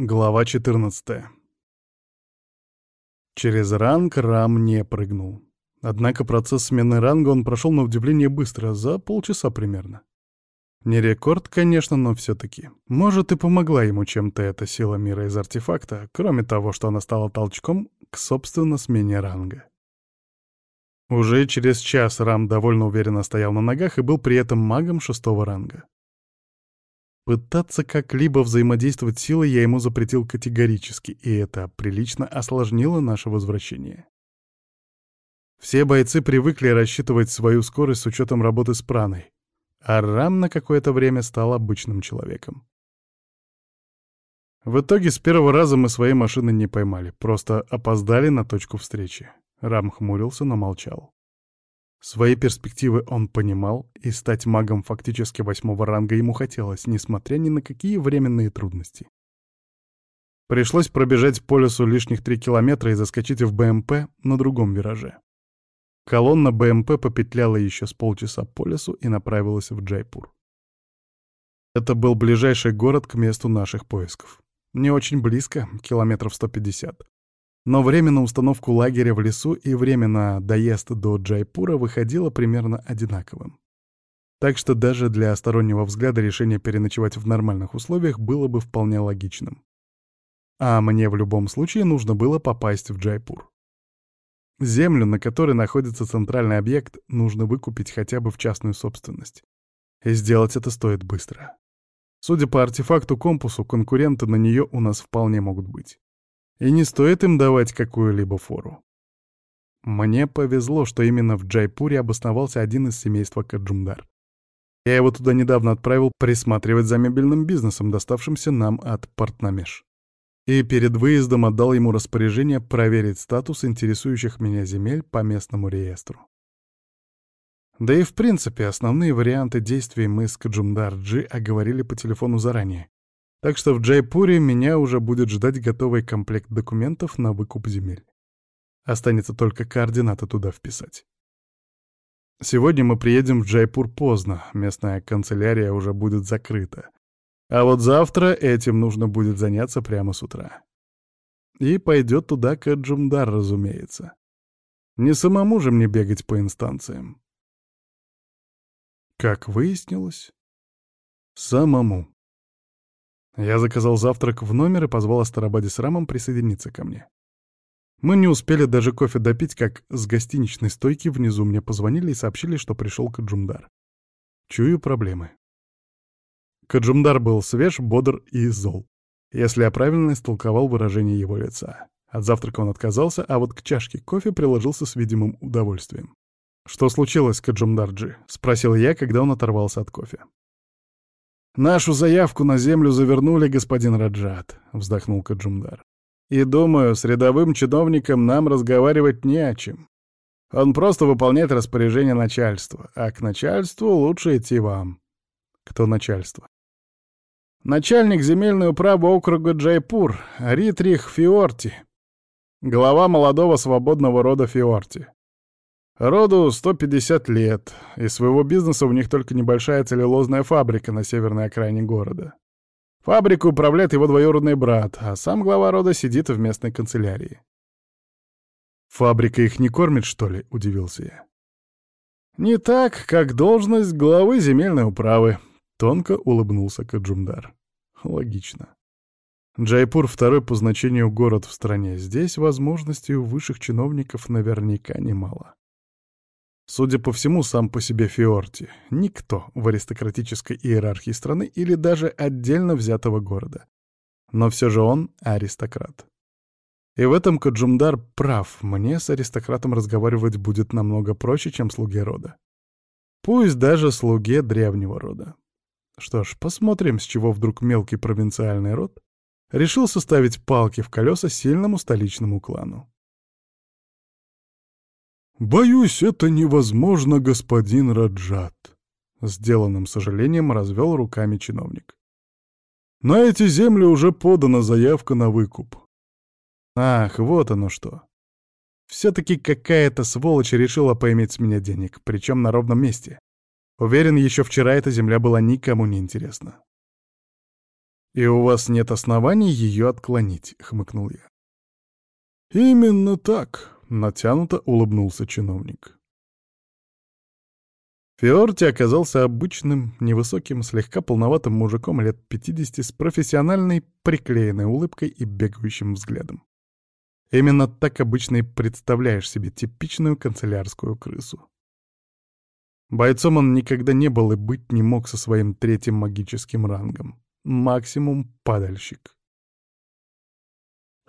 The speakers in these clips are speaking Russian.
Глава 14 Через ранг Рам не прыгнул. Однако процесс смены ранга он прошел на удивление быстро, за полчаса примерно. Не рекорд, конечно, но все-таки. Может, и помогла ему чем-то эта сила мира из артефакта, кроме того, что она стала толчком к, собственно, смене ранга. Уже через час Рам довольно уверенно стоял на ногах и был при этом магом шестого ранга. Пытаться как-либо взаимодействовать силой я ему запретил категорически, и это прилично осложнило наше возвращение. Все бойцы привыкли рассчитывать свою скорость с учетом работы с праной, а Рам на какое-то время стал обычным человеком. В итоге с первого раза мы своей машины не поймали, просто опоздали на точку встречи. Рам хмурился, но молчал. Свои перспективы он понимал, и стать магом фактически восьмого ранга ему хотелось, несмотря ни на какие временные трудности. Пришлось пробежать по лесу лишних три километра и заскочить в БМП на другом вираже. Колонна БМП попетляла еще с полчаса по лесу и направилась в Джайпур. Это был ближайший город к месту наших поисков. Не очень близко, километров 150. Но время на установку лагеря в лесу и время на доезд до Джайпура выходило примерно одинаковым. Так что даже для стороннего взгляда решение переночевать в нормальных условиях было бы вполне логичным. А мне в любом случае нужно было попасть в Джайпур. Землю, на которой находится центральный объект, нужно выкупить хотя бы в частную собственность. И сделать это стоит быстро. Судя по артефакту-компасу, конкуренты на нее у нас вполне могут быть. И не стоит им давать какую-либо фору. Мне повезло, что именно в Джайпуре обосновался один из семейства Каджумдар. Я его туда недавно отправил присматривать за мебельным бизнесом, доставшимся нам от Портнамеш. И перед выездом отдал ему распоряжение проверить статус интересующих меня земель по местному реестру. Да и в принципе основные варианты действий мы с Каджумдар-Джи оговорили по телефону заранее, так что в Джайпуре меня уже будет ждать готовый комплект документов на выкуп земель. Останется только координаты туда вписать. Сегодня мы приедем в Джайпур поздно, местная канцелярия уже будет закрыта. А вот завтра этим нужно будет заняться прямо с утра. И пойдет туда Каджумдар, разумеется. Не самому же мне бегать по инстанциям. Как выяснилось, самому. Я заказал завтрак в номер и позвал Астарабаде с Рамом присоединиться ко мне. Мы не успели даже кофе допить, как с гостиничной стойки внизу мне позвонили и сообщили, что пришел Каджумдар. Чую проблемы. Каджумдар был свеж, бодр и зол, если я правильно истолковал выражение его лица. От завтрака он отказался, а вот к чашке кофе приложился с видимым удовольствием. «Что случилось, Каджумдарджи?» — спросил я, когда он оторвался от кофе. «Нашу заявку на землю завернули, господин Раджат», — вздохнул Каджумдар. «И думаю, с рядовым чиновником нам разговаривать не о чем. Он просто выполняет распоряжение начальства, а к начальству лучше идти вам». «Кто начальство?» «Начальник земельной управы округа Джайпур, Ритрих Фиорти, глава молодого свободного рода Фиорти. Роду 150 лет, и своего бизнеса у них только небольшая целлюлозная фабрика на северной окраине города. Фабрику управляет его двоюродный брат, а сам глава рода сидит в местной канцелярии. «Фабрика их не кормит, что ли?» — удивился я. «Не так, как должность главы земельной управы», — тонко улыбнулся Каджумдар. «Логично. Джайпур — второй по значению город в стране. Здесь возможностей у высших чиновников наверняка немало. Судя по всему, сам по себе Фиорти — никто в аристократической иерархии страны или даже отдельно взятого города. Но все же он аристократ. И в этом Каджумдар прав, мне с аристократом разговаривать будет намного проще, чем слуге рода. Пусть даже слуге древнего рода. Что ж, посмотрим, с чего вдруг мелкий провинциальный род решил составить палки в колеса сильному столичному клану. «Боюсь, это невозможно, господин Раджат», — сделанным сожалением развел руками чиновник. «На эти земли уже подана заявка на выкуп». «Ах, вот оно что. Все-таки какая-то сволочь решила поиметь с меня денег, причем на ровном месте. Уверен, еще вчера эта земля была никому не интересна». «И у вас нет оснований ее отклонить», — хмыкнул я. «Именно так», — натянуто улыбнулся чиновник. Фиорти оказался обычным, невысоким, слегка полноватым мужиком лет 50 с профессиональной, приклеенной улыбкой и бегающим взглядом. Именно так обычно и представляешь себе типичную канцелярскую крысу. Бойцом он никогда не был и быть не мог со своим третьим магическим рангом. Максимум падальщик.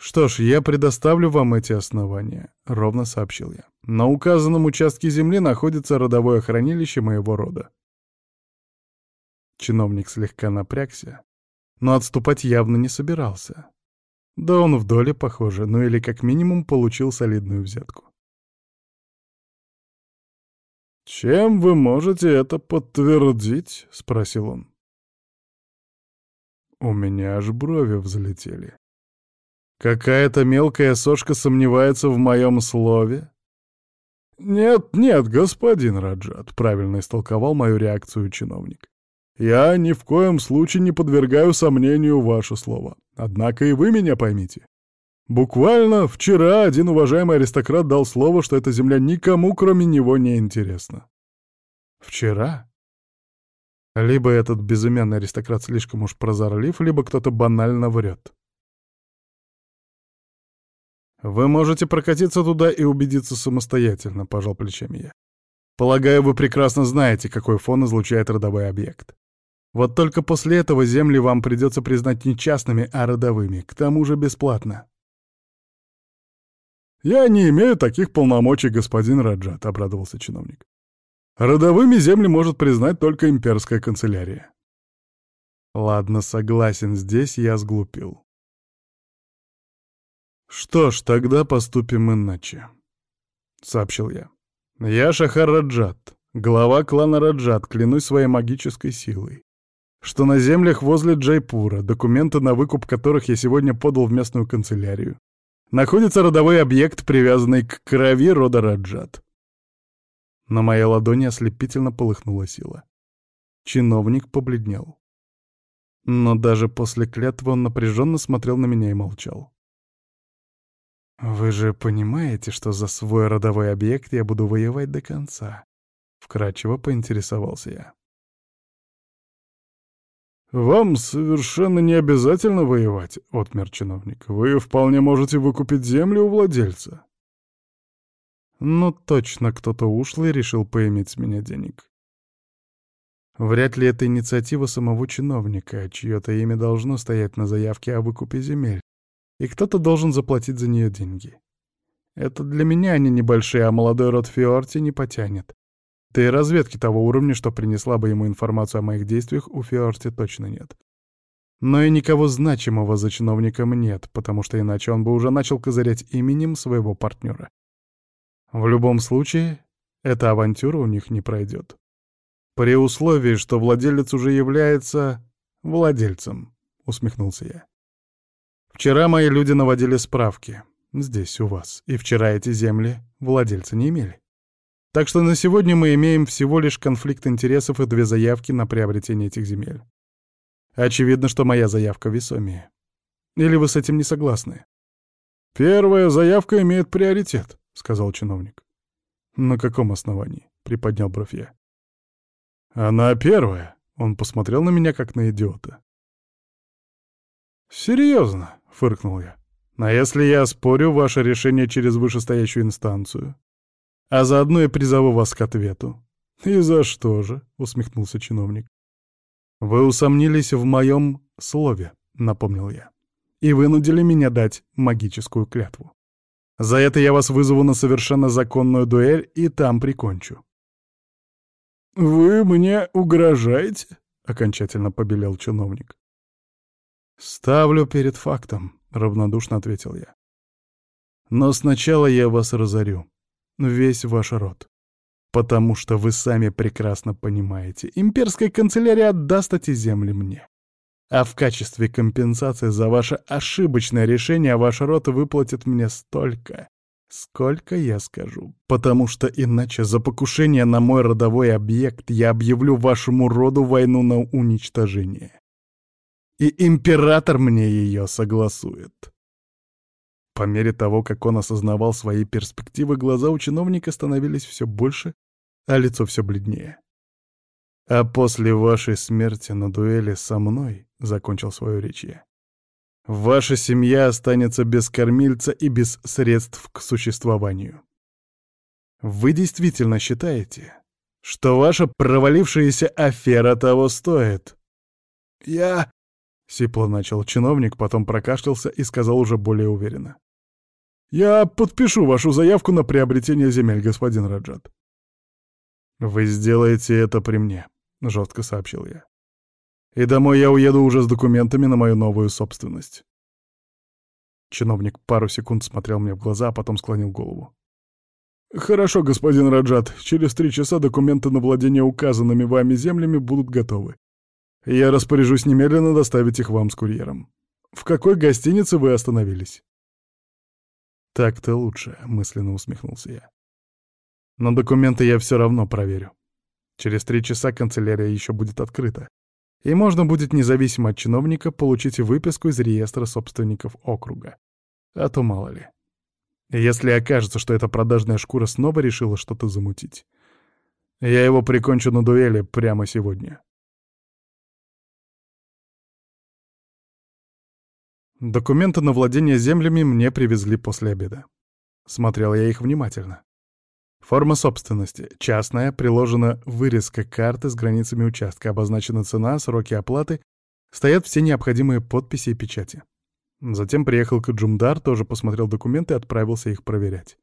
«Что ж, я предоставлю вам эти основания», — ровно сообщил я. «На указанном участке земли находится родовое хранилище моего рода». Чиновник слегка напрягся, но отступать явно не собирался. Да он в доле, похоже, ну или как минимум получил солидную взятку. «Чем вы можете это подтвердить?» — спросил он. У меня аж брови взлетели. Какая-то мелкая сошка сомневается в моем слове? «Нет, нет, господин Раджат», — правильно истолковал мою реакцию чиновник. «Я ни в коем случае не подвергаю сомнению ваше слово. Однако и вы меня поймите. Буквально вчера один уважаемый аристократ дал слово, что эта земля никому, кроме него, не интересна». «Вчера?» Либо этот безымянный аристократ слишком уж прозорлив, либо кто-то банально врет. «Вы можете прокатиться туда и убедиться самостоятельно», — пожал плечами я. «Полагаю, вы прекрасно знаете, какой фон излучает родовой объект. Вот только после этого земли вам придется признать не частными, а родовыми, к тому же бесплатно». «Я не имею таких полномочий, господин Раджат», — обрадовался чиновник. «Родовыми земли может признать только имперская канцелярия». «Ладно, согласен, здесь я сглупил. «Что ж, тогда поступим иначе», — сообщил я. «Я Шахар Раджат, глава клана Раджат, клянусь своей магической силой, что на землях возле Джайпура, документы на выкуп которых я сегодня подал в местную канцелярию, находится родовой объект, привязанный к крови рода Раджат». На моей ладони ослепительно полыхнула сила. Чиновник побледнел. Но даже после клятвы он напряженно смотрел на меня и молчал. «Вы же понимаете, что за свой родовой объект я буду воевать до конца?» — вкратчиво поинтересовался я. «Вам совершенно не обязательно воевать», — отмер чиновник. «Вы вполне можете выкупить землю у владельца». Ну, точно кто-то ушлый решил поиметь с меня денег. Вряд ли это инициатива самого чиновника, чье-то имя должно стоять на заявке о выкупе земель и кто-то должен заплатить за нее деньги. Это для меня они небольшие, а молодой род Фиорти не потянет. Да и разведки того уровня, что принесла бы ему информацию о моих действиях, у Фиорти точно нет. Но и никого значимого за чиновником нет, потому что иначе он бы уже начал козырять именем своего партнера. В любом случае, эта авантюра у них не пройдет. При условии, что владелец уже является владельцем, усмехнулся я. Вчера мои люди наводили справки. Здесь, у вас. И вчера эти земли владельцы не имели. Так что на сегодня мы имеем всего лишь конфликт интересов и две заявки на приобретение этих земель. Очевидно, что моя заявка весомее. Или вы с этим не согласны? «Первая заявка имеет приоритет», — сказал чиновник. «На каком основании?» — приподнял бровь я. «Она первая», — он посмотрел на меня как на идиота. «Серьезно?» — фыркнул я. «А если я спорю ваше решение через вышестоящую инстанцию? А заодно и призову вас к ответу?» «И за что же?» — усмехнулся чиновник. «Вы усомнились в моем слове», — напомнил я, «и вынудили меня дать магическую клятву. За это я вас вызову на совершенно законную дуэль и там прикончу». «Вы мне угрожаете?» — окончательно побелел чиновник. «Ставлю перед фактом», — равнодушно ответил я. «Но сначала я вас разорю. Весь ваш род. Потому что вы сами прекрасно понимаете, имперская канцелярия отдаст эти земли мне. А в качестве компенсации за ваше ошибочное решение ваш род выплатит мне столько, сколько я скажу. Потому что иначе за покушение на мой родовой объект я объявлю вашему роду войну на уничтожение. И император мне ее согласует. По мере того, как он осознавал свои перспективы, глаза у чиновника становились все больше, а лицо все бледнее. «А после вашей смерти на дуэли со мной», — закончил свою речь я, — «ваша семья останется без кормильца и без средств к существованию. Вы действительно считаете, что ваша провалившаяся афера того стоит?» «Я...» — сипло начал чиновник, потом прокашлялся и сказал уже более уверенно. Я подпишу вашу заявку на приобретение земель, господин Раджат. Вы сделаете это при мне, жестко сообщил я. И домой я уеду уже с документами на мою новую собственность. Чиновник пару секунд смотрел мне в глаза, а потом склонил голову. «Хорошо, господин Раджат, через три часа документы на владение указанными вами землями будут готовы. Я распоряжусь немедленно доставить их вам с курьером. В какой гостинице вы остановились?» «Так-то лучше», — мысленно усмехнулся я. «Но документы я все равно проверю. Через три часа канцелярия еще будет открыта, и можно будет независимо от чиновника получить выписку из реестра собственников округа. А то мало ли. Если окажется, что эта продажная шкура снова решила что-то замутить, я его прикончу на дуэли прямо сегодня». Документы на владение землями мне привезли после обеда. Смотрел я их внимательно. Форма собственности. Частная, приложена вырезка карты с границами участка, обозначена цена, сроки оплаты, стоят все необходимые подписи и печати. Затем приехал к Джумдар, тоже посмотрел документы и отправился их проверять.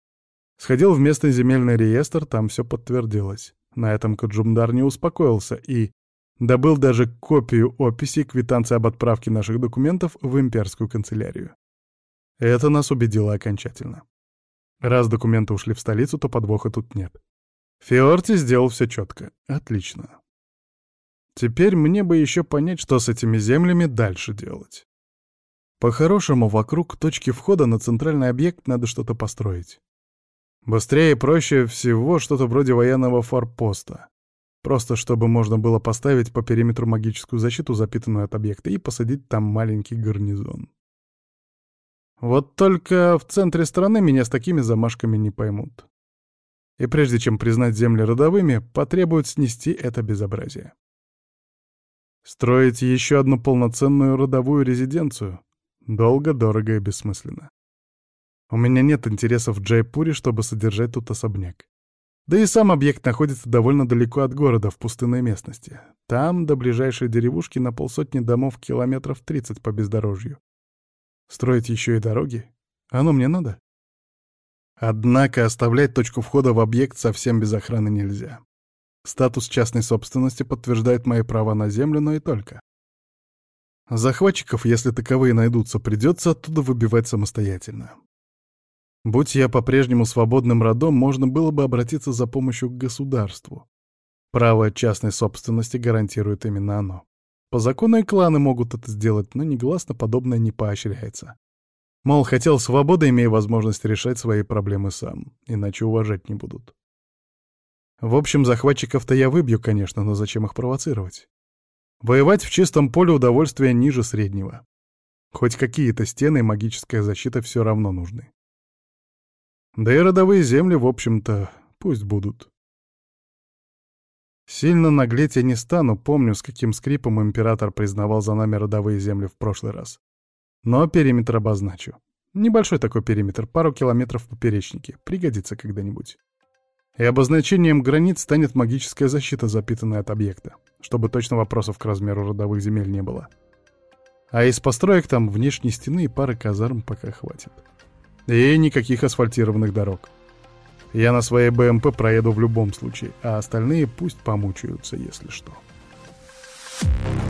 Сходил в местный земельный реестр, там все подтвердилось. На этом Каджумдар не успокоился и Добыл даже копию описи квитанции об отправке наших документов в имперскую канцелярию. Это нас убедило окончательно. Раз документы ушли в столицу, то подвоха тут нет. Фиорти сделал все четко. Отлично. Теперь мне бы еще понять, что с этими землями дальше делать. По-хорошему, вокруг точки входа на центральный объект надо что-то построить. Быстрее и проще всего что-то вроде военного форпоста. Просто чтобы можно было поставить по периметру магическую защиту, запитанную от объекта, и посадить там маленький гарнизон. Вот только в центре страны меня с такими замашками не поймут. И прежде чем признать земли родовыми, потребуют снести это безобразие. Строить еще одну полноценную родовую резиденцию — долго, дорого и бессмысленно. У меня нет интересов в Джайпуре, чтобы содержать тут особняк. Да и сам объект находится довольно далеко от города, в пустынной местности. Там до ближайшей деревушки на полсотни домов километров 30 по бездорожью. Строить еще и дороги? Оно мне надо? Однако оставлять точку входа в объект совсем без охраны нельзя. Статус частной собственности подтверждает мои права на землю, но и только. Захватчиков, если таковые найдутся, придется оттуда выбивать самостоятельно. Будь я по-прежнему свободным родом, можно было бы обратиться за помощью к государству. Право частной собственности гарантирует именно оно. По закону и кланы могут это сделать, но негласно подобное не поощряется. Мол, хотел свободы, имея возможность решать свои проблемы сам, иначе уважать не будут. В общем, захватчиков-то я выбью, конечно, но зачем их провоцировать? Воевать в чистом поле удовольствия ниже среднего. Хоть какие-то стены и магическая защита все равно нужны. Да и родовые земли, в общем-то, пусть будут. Сильно наглеть я не стану, помню, с каким скрипом император признавал за нами родовые земли в прошлый раз. Но периметр обозначу. Небольшой такой периметр, пару километров в поперечнике, пригодится когда-нибудь. И обозначением границ станет магическая защита, запитанная от объекта, чтобы точно вопросов к размеру родовых земель не было. А из построек там внешней стены и пары казарм пока хватит. И никаких асфальтированных дорог. Я на своей БМП проеду в любом случае, а остальные пусть помучаются, если что. Thank you.